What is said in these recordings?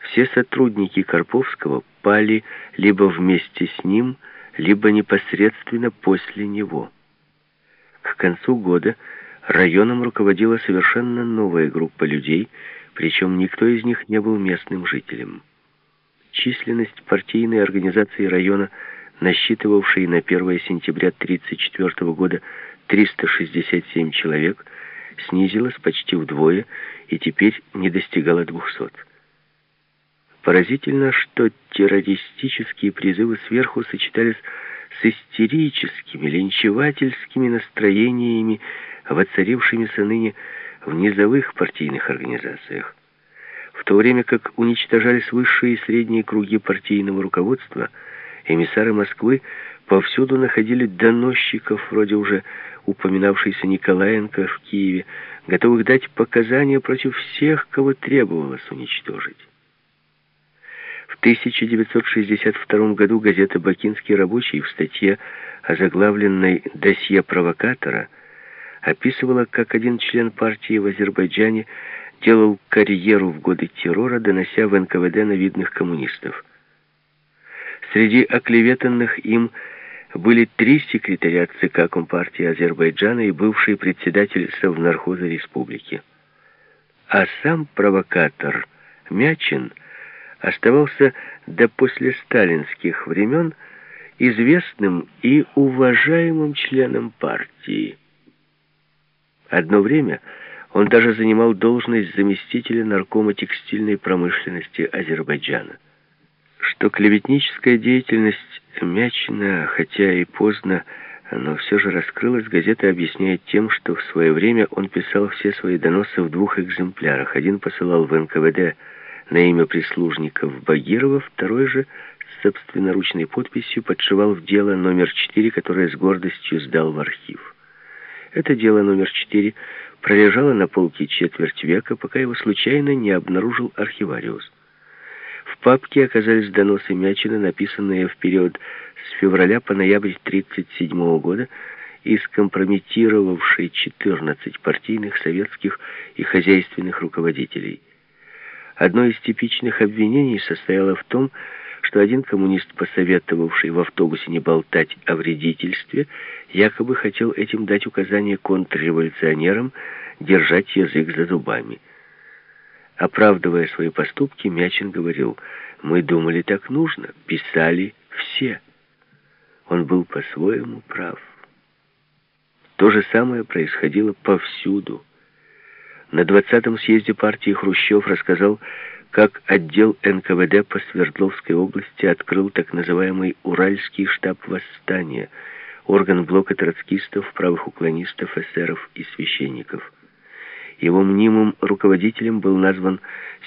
все сотрудники Карповского пали либо вместе с ним, либо непосредственно после него. К концу года районом руководила совершенно новая группа людей, причем никто из них не был местным жителем. Численность партийной организации района, насчитывавшей на 1 сентября 1934 года 367 человек, снизилась почти вдвое и теперь не достигала 200. Поразительно, что террористические призывы сверху сочетались с истерическими, линчевательскими настроениями, воцарившимися ныне в низовых партийных организациях. В то время как уничтожались высшие и средние круги партийного руководства, эмиссары Москвы повсюду находили доносчиков, вроде уже упоминавшейся Николаенко в Киеве, готовых дать показания против всех, кого требовалось уничтожить. В 1962 году газета «Бакинский рабочий» в статье, озаглавленной «Досье провокатора», описывала, как один член партии в Азербайджане делал карьеру в годы террора, донося в НКВД на видных коммунистов. Среди оклеветанных им были три секретаря ЦК Компартии Азербайджана и бывший председатель Совнархоза Республики. А сам провокатор Мячин оставался до послесталинских времен известным и уважаемым членом партии. Одно время он даже занимал должность заместителя наркома текстильной промышленности Азербайджана. Что клеветническая деятельность Мячина, хотя и поздно, но все же раскрылась, газета объясняет тем, что в свое время он писал все свои доносы в двух экземплярах. Один посылал в НКВД на имя прислужников Багирова, второй же с собственноручной подписью подшивал в дело номер 4, которое с гордостью сдал в архив. Это дело номер 4 пролежало на полке четверть века, пока его случайно не обнаружил архивариус. В папке оказались доносы Мячина, написанные в период с февраля по ноябрь 1937 года и скомпрометировавшие 14 партийных, советских и хозяйственных руководителей. Одно из типичных обвинений состояло в том, что один коммунист, посоветовавший в автобусе не болтать о вредительстве, якобы хотел этим дать указание контрреволюционерам держать язык за зубами. Оправдывая свои поступки, Мячин говорил, «Мы думали, так нужно, писали все». Он был по-своему прав. То же самое происходило повсюду. На 20-м съезде партии Хрущев рассказал, как отдел НКВД по Свердловской области открыл так называемый Уральский штаб восстания, орган блока троцкистов, правых уклонистов, эсеров и священников. Его мнимым руководителем был назван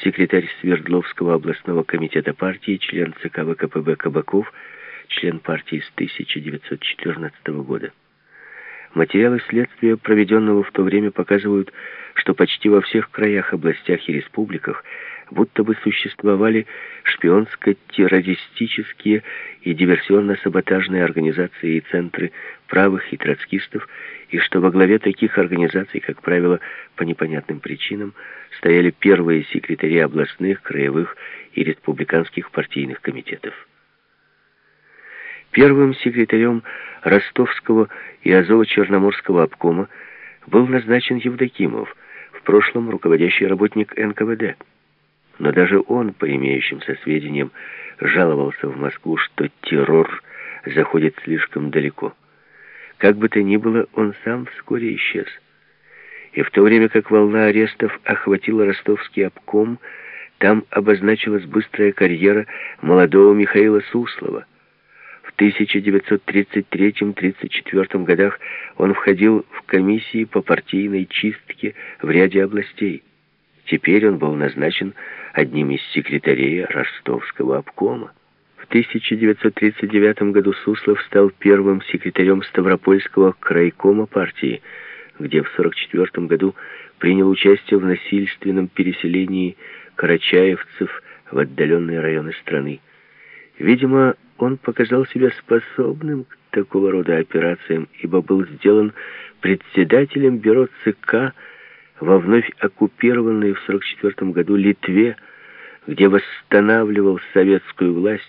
секретарь Свердловского областного комитета партии, член ЦК ВКПБ Кабаков, член партии с 1914 года. Материалы следствия, проведенного в то время, показывают, что почти во всех краях, областях и республиках будто бы существовали шпионско-террористические и диверсионно-саботажные организации и центры правых и троцкистов, и что во главе таких организаций, как правило, по непонятным причинам, стояли первые секретари областных, краевых и республиканских партийных комитетов. Первым секретарем Ростовского и Азово-Черноморского обкома был назначен Евдокимов, в прошлом руководящий работник НКВД. Но даже он, по имеющимся сведениям, жаловался в Москву, что террор заходит слишком далеко. Как бы то ни было, он сам вскоре исчез. И в то время как волна арестов охватила ростовский обком, там обозначилась быстрая карьера молодого Михаила Суслова. В 1933-34 годах он входил в комиссии по партийной чистке в ряде областей. Теперь он был назначен одним из секретарей ростовского обкома. В 1939 году Суслов стал первым секретарем Ставропольского крайкома партии, где в 1944 году принял участие в насильственном переселении карачаевцев в отдаленные районы страны. Видимо, он показал себя способным к такого рода операциям, ибо был сделан председателем бюро ЦК во вновь оккупированной в 1944 году Литве, где восстанавливал советскую власть,